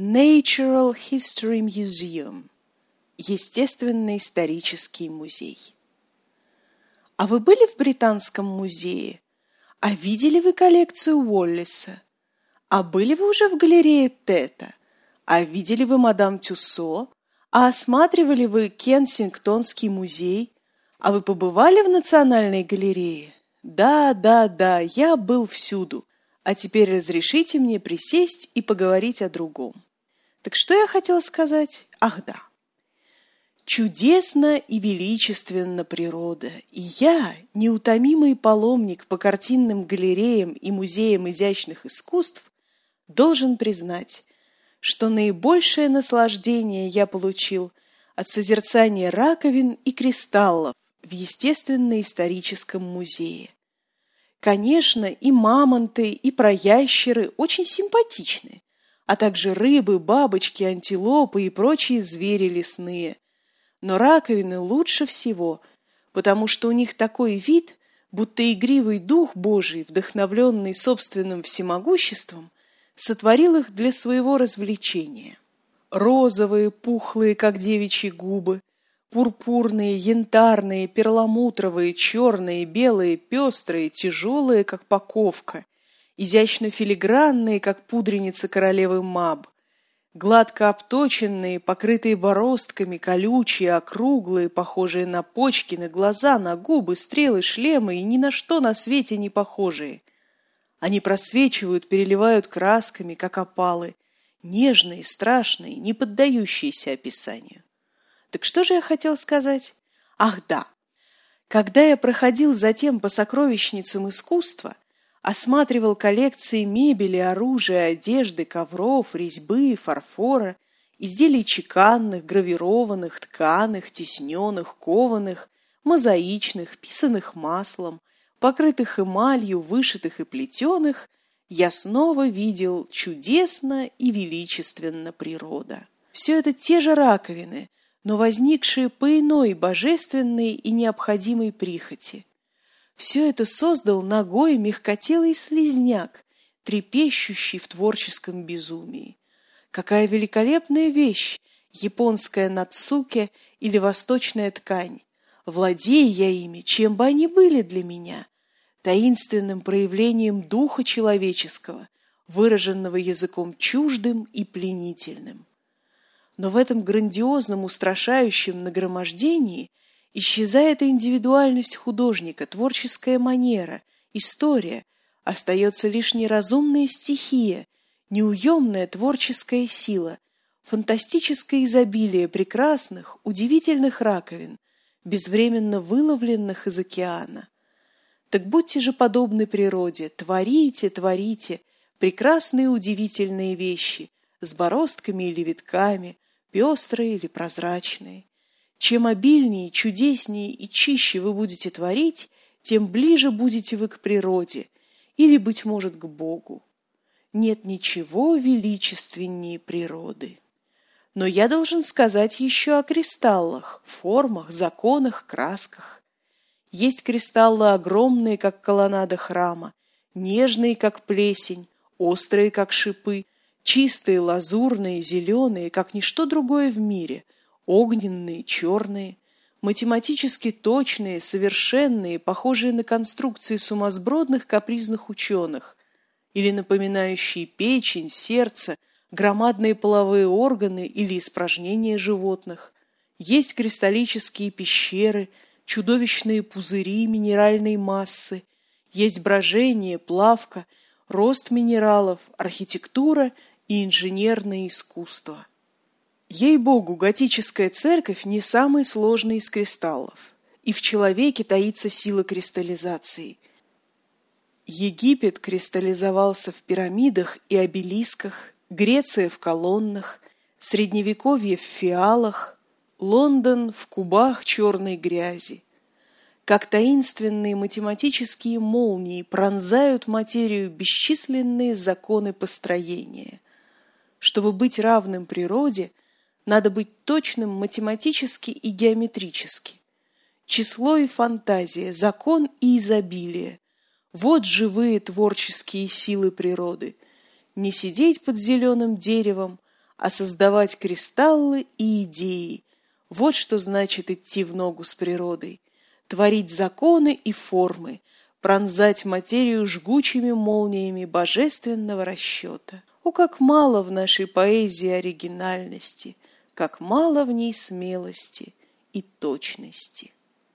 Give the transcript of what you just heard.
Natural History Museum – Естественно-исторический музей. А вы были в Британском музее? А видели вы коллекцию Уоллиса? А были вы уже в галерее Тета? А видели вы мадам Тюссо? А осматривали вы Кенсингтонский музей? А вы побывали в Национальной галерее? Да, да, да, я был всюду. А теперь разрешите мне присесть и поговорить о другом. Так что я хотела сказать? Ах да. Чудесно и величественно природа, и я, неутомимый паломник по картинным галереям и музеям изящных искусств, должен признать, что наибольшее наслаждение я получил от созерцания раковин и кристаллов в естественно-историческом музее. Конечно, и мамонты, и проящеры очень симпатичны, а также рыбы, бабочки, антилопы и прочие звери лесные. Но раковины лучше всего, потому что у них такой вид, будто игривый дух Божий, вдохновленный собственным всемогуществом, сотворил их для своего развлечения. Розовые, пухлые, как девичьи губы, Пурпурные, янтарные, перламутровые, черные, белые, пестрые, тяжелые, как паковка, изящно филигранные, как пудреница королевы Маб, гладко обточенные, покрытые бороздками, колючие, округлые, похожие на почки, на глаза, на губы, стрелы, шлемы и ни на что на свете не похожие. Они просвечивают, переливают красками, как опалы, нежные, страшные, не поддающиеся описанию. Так что же я хотел сказать? Ах, да. Когда я проходил затем по сокровищницам искусства, осматривал коллекции мебели, оружия, одежды, ковров, резьбы, фарфора, изделий чеканных, гравированных, тканых, тесненных, кованых, мозаичных, писанных маслом, покрытых эмалью, вышитых и плетеных, я снова видел чудесно и величественно природа. Все это те же раковины, но возникшие по иной божественной и необходимой прихоти. Все это создал ногой мягкотелый слизняк, трепещущий в творческом безумии. Какая великолепная вещь, японская нацуке или восточная ткань. Владея я ими, чем бы они были для меня, таинственным проявлением духа человеческого, выраженного языком чуждым и пленительным. Но в этом грандиозном, устрашающем нагромождении исчезает индивидуальность художника, творческая манера, история, остается лишь неразумная стихия, неуемная творческая сила, фантастическое изобилие прекрасных, удивительных раковин, безвременно выловленных из океана. Так будьте же подобны природе, творите, творите прекрасные удивительные вещи с бороздками или витками, пестрые или прозрачные. Чем обильнее, чудеснее и чище вы будете творить, тем ближе будете вы к природе или, быть может, к Богу. Нет ничего величественнее природы. Но я должен сказать еще о кристаллах, формах, законах, красках. Есть кристаллы огромные, как колоннада храма, нежные, как плесень, острые, как шипы, Чистые, лазурные, зеленые, как ничто другое в мире, огненные, черные, математически точные, совершенные, похожие на конструкции сумасбродных капризных ученых, или напоминающие печень, сердце, громадные половые органы или испражнения животных. Есть кристаллические пещеры, чудовищные пузыри минеральной массы, есть брожение, плавка, рост минералов, архитектура – и инженерное искусство. Ей-богу, готическая церковь не самый сложный из кристаллов, и в человеке таится сила кристаллизации. Египет кристаллизовался в пирамидах и обелисках, Греция в колоннах, Средневековье в фиалах, Лондон в кубах черной грязи. Как таинственные математические молнии пронзают материю бесчисленные законы построения – чтобы быть равным природе, надо быть точным математически и геометрически. Число и фантазия, закон и изобилие – вот живые творческие силы природы. Не сидеть под зеленым деревом, а создавать кристаллы и идеи. Вот что значит идти в ногу с природой, творить законы и формы, пронзать материю жгучими молниями божественного расчета. О, как мало в нашей поэзии оригинальности, как мало в ней смелости и точности!